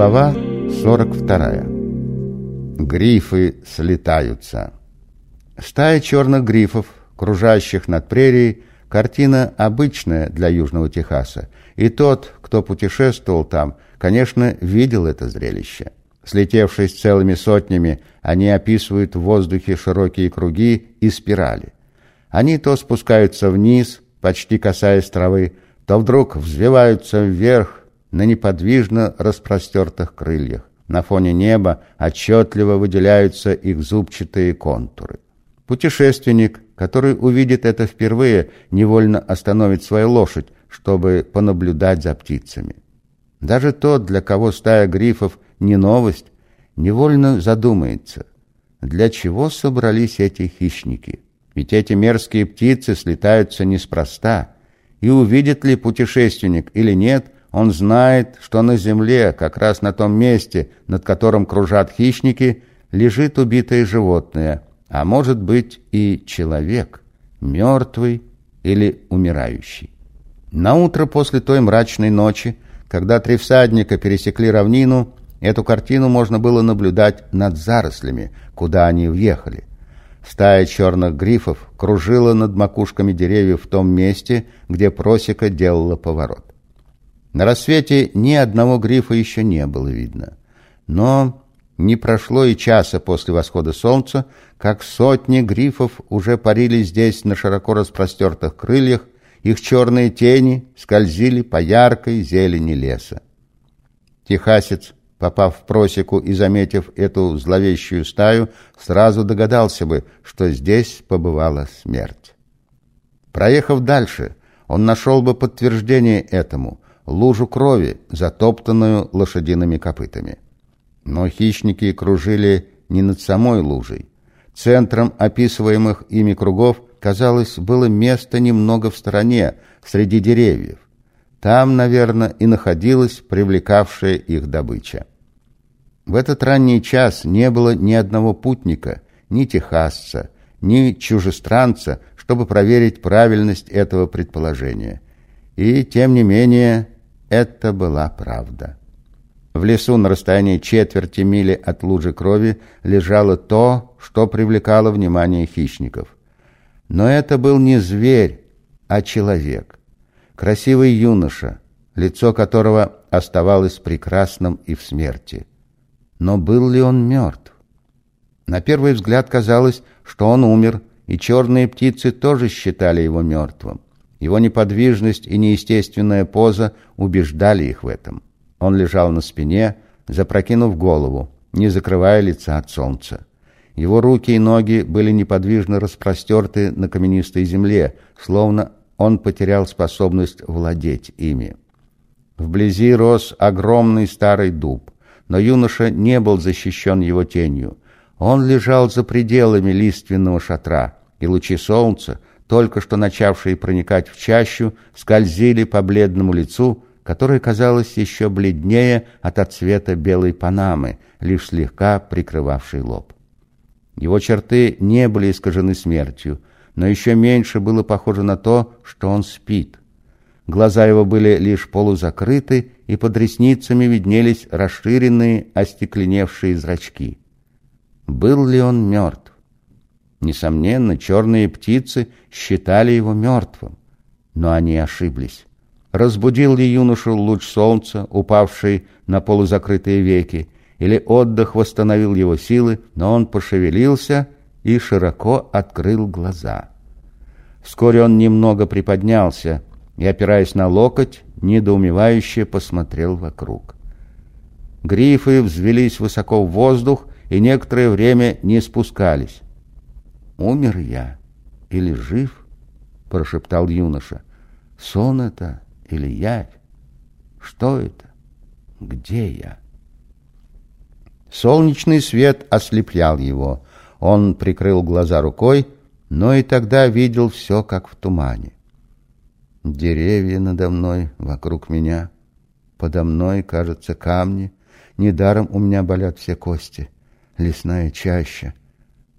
Глава 42. Грифы слетаются. Стая черных грифов, кружащих над прерией, картина обычная для Южного Техаса, и тот, кто путешествовал там, конечно, видел это зрелище. Слетевшись целыми сотнями, они описывают в воздухе широкие круги и спирали. Они то спускаются вниз, почти касаясь травы, то вдруг взвиваются вверх, на неподвижно распростертых крыльях. На фоне неба отчетливо выделяются их зубчатые контуры. Путешественник, который увидит это впервые, невольно остановит свою лошадь, чтобы понаблюдать за птицами. Даже тот, для кого стая грифов не новость, невольно задумается, для чего собрались эти хищники. Ведь эти мерзкие птицы слетаются неспроста, и увидит ли путешественник или нет – он знает, что на земле, как раз на том месте, над которым кружат хищники, лежит убитое животное, а может быть и человек, мертвый или умирающий. На утро после той мрачной ночи, когда три всадника пересекли равнину, эту картину можно было наблюдать над зарослями, куда они въехали. Стая черных грифов кружила над макушками деревьев в том месте, где просека делала поворот. На рассвете ни одного грифа еще не было видно. Но не прошло и часа после восхода солнца, как сотни грифов уже парили здесь на широко распростертых крыльях, их черные тени скользили по яркой зелени леса. Техасец, попав в просеку и заметив эту зловещую стаю, сразу догадался бы, что здесь побывала смерть. Проехав дальше, он нашел бы подтверждение этому — лужу крови, затоптанную лошадиными копытами. Но хищники кружили не над самой лужей. Центром описываемых ими кругов, казалось, было место немного в стороне, среди деревьев. Там, наверное, и находилась привлекавшая их добыча. В этот ранний час не было ни одного путника, ни техасца, ни чужестранца, чтобы проверить правильность этого предположения. И, тем не менее, это была правда. В лесу на расстоянии четверти мили от лужи крови лежало то, что привлекало внимание хищников. Но это был не зверь, а человек. Красивый юноша, лицо которого оставалось прекрасным и в смерти. Но был ли он мертв? На первый взгляд казалось, что он умер, и черные птицы тоже считали его мертвым. Его неподвижность и неестественная поза убеждали их в этом. Он лежал на спине, запрокинув голову, не закрывая лица от солнца. Его руки и ноги были неподвижно распростерты на каменистой земле, словно он потерял способность владеть ими. Вблизи рос огромный старый дуб, но юноша не был защищен его тенью. Он лежал за пределами лиственного шатра, и лучи солнца только что начавшие проникать в чащу, скользили по бледному лицу, которое казалось еще бледнее от отцвета белой панамы, лишь слегка прикрывавшей лоб. Его черты не были искажены смертью, но еще меньше было похоже на то, что он спит. Глаза его были лишь полузакрыты, и под ресницами виднелись расширенные, остекленевшие зрачки. Был ли он мертв? Несомненно, черные птицы считали его мертвым, но они ошиблись. Разбудил ли юношу луч солнца, упавший на полузакрытые веки, или отдых восстановил его силы, но он пошевелился и широко открыл глаза. Вскоре он немного приподнялся и, опираясь на локоть, недоумевающе посмотрел вокруг. Грифы взвелись высоко в воздух и некоторое время не спускались. «Умер я или жив?» — прошептал юноша. «Сон это или явь? Что это? Где я?» Солнечный свет ослеплял его. Он прикрыл глаза рукой, но и тогда видел все, как в тумане. Деревья надо мной, вокруг меня. Подо мной, кажется, камни. Недаром у меня болят все кости. Лесная чаща.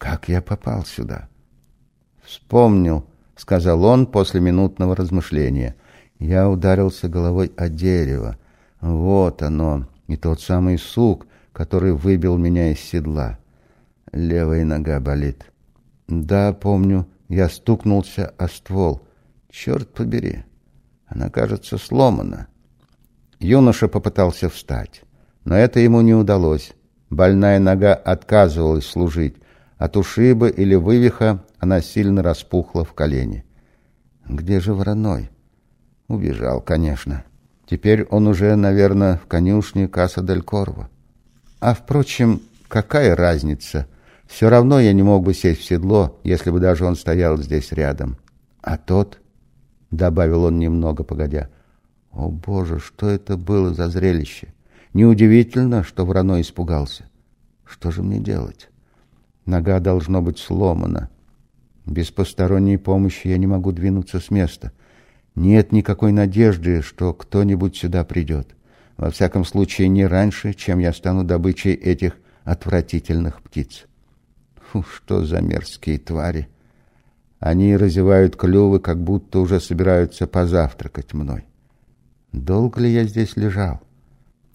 Как я попал сюда? Вспомнил, сказал он после минутного размышления. Я ударился головой о дерево. Вот оно. и тот самый сук, который выбил меня из седла. Левая нога болит. Да, помню, я стукнулся о ствол. Черт побери, она, кажется, сломана. Юноша попытался встать, но это ему не удалось. Больная нога отказывалась служить. От ушиба или вывиха она сильно распухла в колене. Где же вороной? Убежал, конечно. Теперь он уже, наверное, в конюшне Каса дель Корво. А, впрочем, какая разница? Все равно я не мог бы сесть в седло, если бы даже он стоял здесь рядом. А тот, — добавил он немного погодя, — о, Боже, что это было за зрелище! Неудивительно, что Вороной испугался. Что же мне делать? Нога должно быть сломана. Без посторонней помощи я не могу двинуться с места. Нет никакой надежды, что кто-нибудь сюда придет. Во всяком случае, не раньше, чем я стану добычей этих отвратительных птиц. Фу, что за мерзкие твари! Они разевают клювы, как будто уже собираются позавтракать мной. Долго ли я здесь лежал?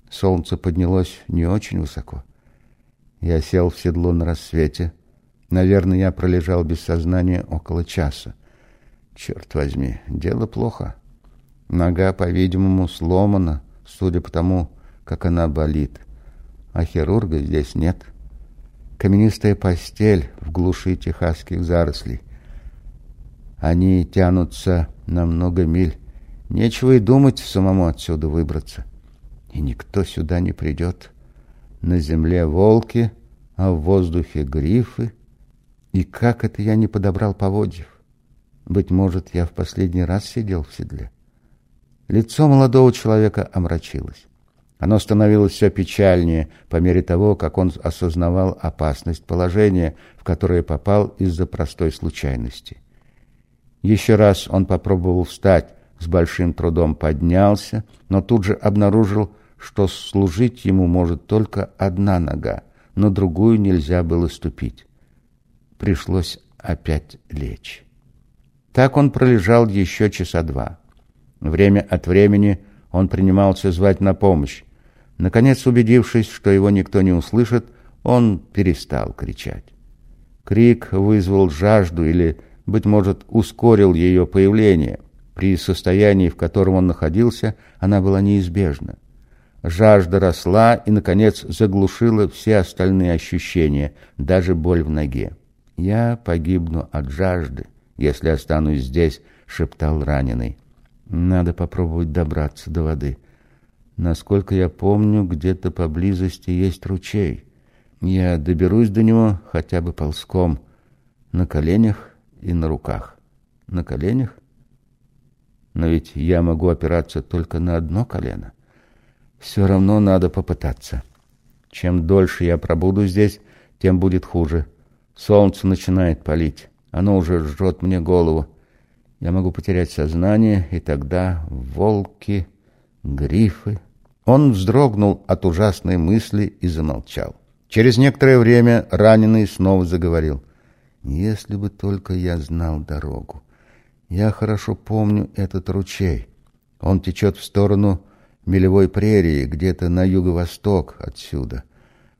Солнце поднялось не очень высоко. Я сел в седло на рассвете. Наверное, я пролежал без сознания около часа. Черт возьми, дело плохо. Нога, по-видимому, сломана, судя по тому, как она болит. А хирурга здесь нет. Каменистая постель в глуши техасских зарослей. Они тянутся на много миль. Нечего и думать самому отсюда выбраться. И никто сюда не придет. На земле волки, а в воздухе грифы. И как это я не подобрал поводьев? Быть может, я в последний раз сидел в седле. Лицо молодого человека омрачилось. Оно становилось все печальнее по мере того, как он осознавал опасность положения, в которое попал из-за простой случайности. Еще раз он попробовал встать, с большим трудом поднялся, но тут же обнаружил, что служить ему может только одна нога, но другую нельзя было ступить. Пришлось опять лечь. Так он пролежал еще часа два. Время от времени он принимался звать на помощь. Наконец, убедившись, что его никто не услышит, он перестал кричать. Крик вызвал жажду или, быть может, ускорил ее появление. При состоянии, в котором он находился, она была неизбежна. Жажда росла и, наконец, заглушила все остальные ощущения, даже боль в ноге. «Я погибну от жажды», если останусь здесь», — шептал раненый. «Надо попробовать добраться до воды. Насколько я помню, где-то поблизости есть ручей. Я доберусь до него хотя бы ползком, на коленях и на руках. На коленях? Но ведь я могу опираться только на одно колено. Все равно надо попытаться. Чем дольше я пробуду здесь, тем будет хуже. Солнце начинает палить. Оно уже жжет мне голову. Я могу потерять сознание, и тогда волки, грифы... Он вздрогнул от ужасной мысли и замолчал. Через некоторое время раненый снова заговорил. «Если бы только я знал дорогу. Я хорошо помню этот ручей. Он течет в сторону мелевой прерии, где-то на юго-восток отсюда.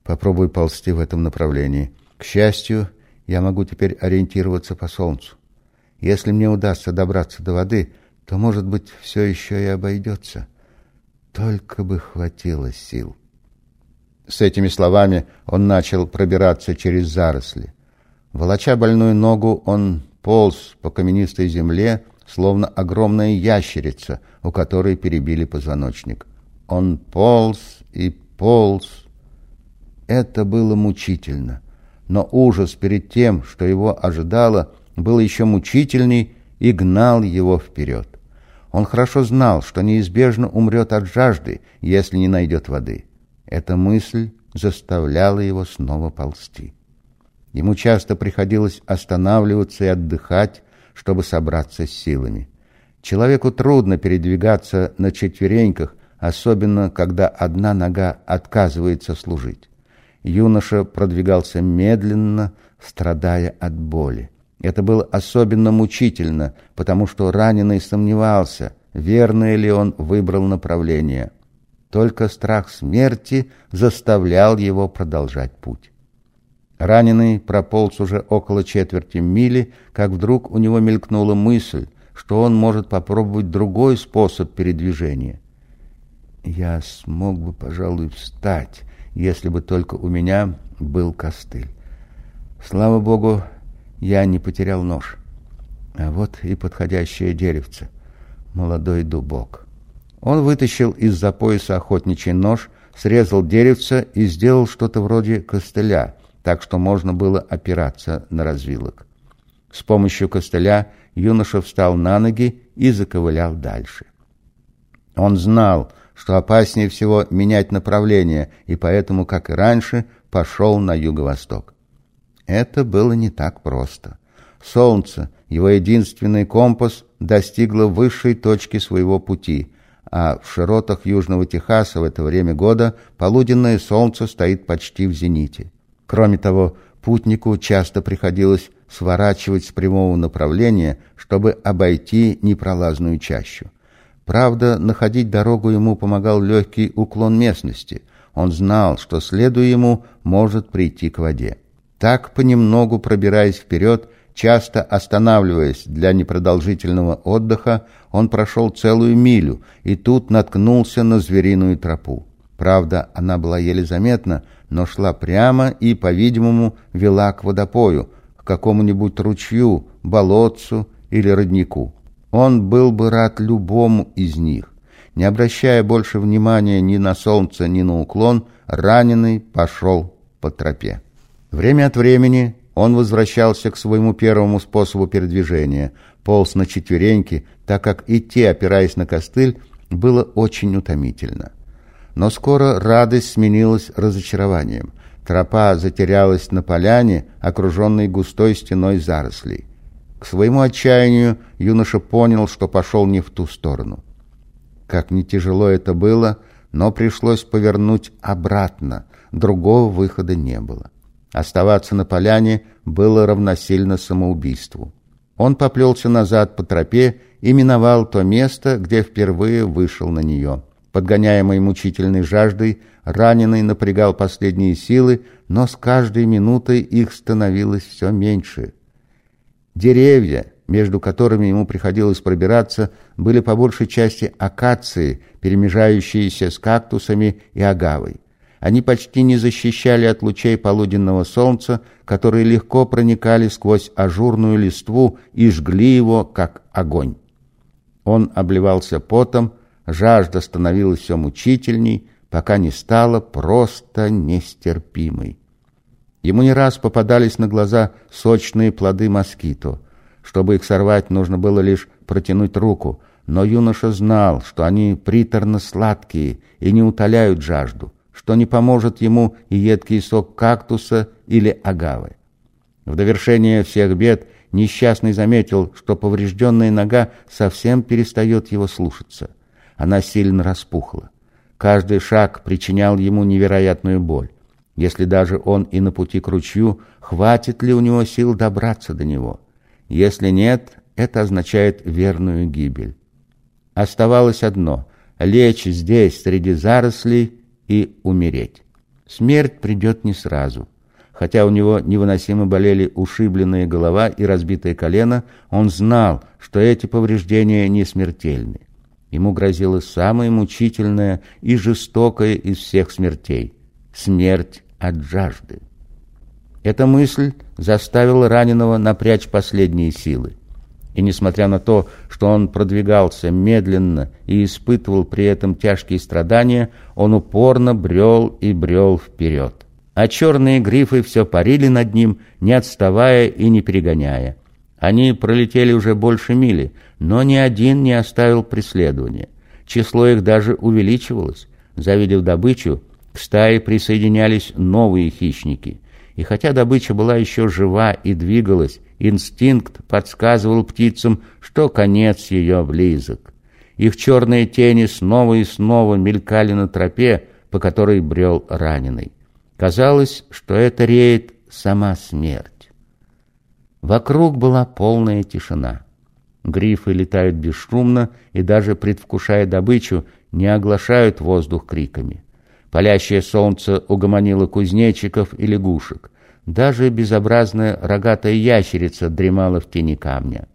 Попробуй ползти в этом направлении. К счастью, я могу теперь ориентироваться по солнцу. Если мне удастся добраться до воды, то, может быть, все еще и обойдется. Только бы хватило сил. С этими словами он начал пробираться через заросли. Волоча больную ногу, он полз по каменистой земле, словно огромная ящерица, у которой перебили позвоночник. Он полз и полз. Это было мучительно но ужас перед тем, что его ожидало, был еще мучительней и гнал его вперед. Он хорошо знал, что неизбежно умрет от жажды, если не найдет воды. Эта мысль заставляла его снова ползти. Ему часто приходилось останавливаться и отдыхать, чтобы собраться с силами. Человеку трудно передвигаться на четвереньках, особенно когда одна нога отказывается служить. Юноша продвигался медленно, страдая от боли. Это было особенно мучительно, потому что раненый сомневался, верное ли он выбрал направление. Только страх смерти заставлял его продолжать путь. Раненый прополз уже около четверти мили, как вдруг у него мелькнула мысль, что он может попробовать другой способ передвижения. Я смог бы, пожалуй, встать, если бы только у меня был костыль. Слава богу, я не потерял нож. А вот и подходящее деревце, молодой дубок. Он вытащил из-за пояса охотничий нож, срезал деревце и сделал что-то вроде костыля, так что можно было опираться на развилок. С помощью костыля юноша встал на ноги и заковылял дальше. Он знал, что опаснее всего менять направление, и поэтому, как и раньше, пошел на юго-восток. Это было не так просто. Солнце, его единственный компас, достигло высшей точки своего пути, а в широтах Южного Техаса в это время года полуденное солнце стоит почти в зените. Кроме того, путнику часто приходилось сворачивать с прямого направления, чтобы обойти непролазную чащу. Правда, находить дорогу ему помогал легкий уклон местности. Он знал, что, следуя ему, может прийти к воде. Так, понемногу пробираясь вперед, часто останавливаясь для непродолжительного отдыха, он прошел целую милю и тут наткнулся на звериную тропу. Правда, она была еле заметна, но шла прямо и, по-видимому, вела к водопою, к какому-нибудь ручью, болотцу или роднику. Он был бы рад любому из них. Не обращая больше внимания ни на солнце, ни на уклон, раненый пошел по тропе. Время от времени он возвращался к своему первому способу передвижения, полз на четвереньки, так как идти, опираясь на костыль, было очень утомительно. Но скоро радость сменилась разочарованием. Тропа затерялась на поляне, окруженной густой стеной зарослей. К своему отчаянию юноша понял, что пошел не в ту сторону. Как не тяжело это было, но пришлось повернуть обратно, другого выхода не было. Оставаться на поляне было равносильно самоубийству. Он поплелся назад по тропе и миновал то место, где впервые вышел на нее. Подгоняемый мучительной жаждой, раненый напрягал последние силы, но с каждой минутой их становилось все меньше. Деревья, между которыми ему приходилось пробираться, были по большей части акации, перемежающиеся с кактусами и агавой. Они почти не защищали от лучей полуденного солнца, которые легко проникали сквозь ажурную листву и жгли его, как огонь. Он обливался потом, Жажда становилась все мучительней, пока не стала просто нестерпимой. Ему не раз попадались на глаза сочные плоды москито. Чтобы их сорвать, нужно было лишь протянуть руку, но юноша знал, что они приторно-сладкие и не утоляют жажду, что не поможет ему и едкий сок кактуса или агавы. В довершение всех бед несчастный заметил, что поврежденная нога совсем перестает его слушаться. Она сильно распухла. Каждый шаг причинял ему невероятную боль. Если даже он и на пути к ручью, хватит ли у него сил добраться до него? Если нет, это означает верную гибель. Оставалось одно — лечь здесь, среди зарослей, и умереть. Смерть придет не сразу. Хотя у него невыносимо болели ушибленная голова и разбитое колено, он знал, что эти повреждения не смертельны. Ему грозила самая мучительная и жестокая из всех смертей — смерть от жажды. Эта мысль заставила раненого напрячь последние силы. И несмотря на то, что он продвигался медленно и испытывал при этом тяжкие страдания, он упорно брел и брел вперед. А черные грифы все парили над ним, не отставая и не перегоняя. Они пролетели уже больше мили, но ни один не оставил преследования. Число их даже увеличивалось. Завидев добычу, к стае присоединялись новые хищники. И хотя добыча была еще жива и двигалась, инстинкт подсказывал птицам, что конец ее близок. Их черные тени снова и снова мелькали на тропе, по которой брел раненый. Казалось, что это реет сама смерть. Вокруг была полная тишина. Грифы летают бесшумно и даже предвкушая добычу, не оглашают воздух криками. Палящее солнце угомонило кузнечиков и лягушек. Даже безобразная рогатая ящерица дремала в тени камня.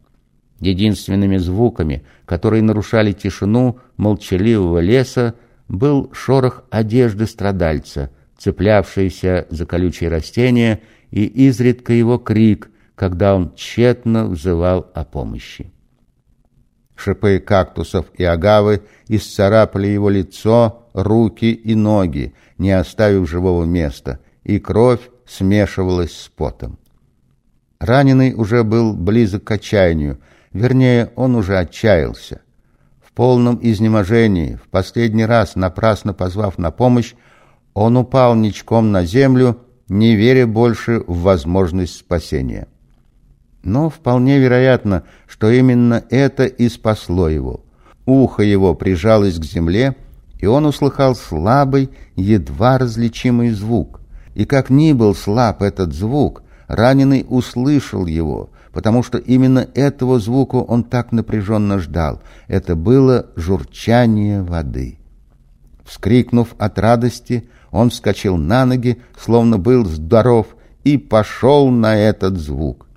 Единственными звуками, которые нарушали тишину молчаливого леса, был шорох одежды страдальца, цеплявшийся за колючие растения, и изредка его крик, когда он тщетно взывал о помощи. Шипы кактусов и агавы исцарапали его лицо, руки и ноги, не оставив живого места, и кровь смешивалась с потом. Раненый уже был близок к отчаянию, вернее, он уже отчаялся. В полном изнеможении, в последний раз напрасно позвав на помощь, он упал ничком на землю, не веря больше в возможность спасения. Но вполне вероятно, что именно это и спасло его. Ухо его прижалось к земле, и он услыхал слабый, едва различимый звук. И как ни был слаб этот звук, раненый услышал его, потому что именно этого звука он так напряженно ждал. Это было журчание воды. Вскрикнув от радости, он вскочил на ноги, словно был здоров, и пошел на этот звук.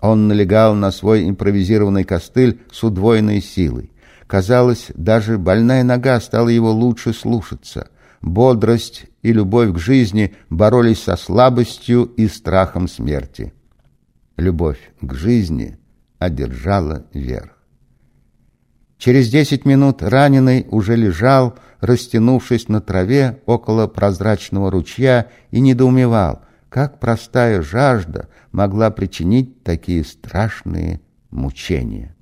Он налегал на свой импровизированный костыль с удвоенной силой. Казалось, даже больная нога стала его лучше слушаться. Бодрость и любовь к жизни боролись со слабостью и страхом смерти. Любовь к жизни одержала верх. Через десять минут раненый уже лежал, растянувшись на траве около прозрачного ручья, и недоумевал, как простая жажда могла причинить такие страшные мучения.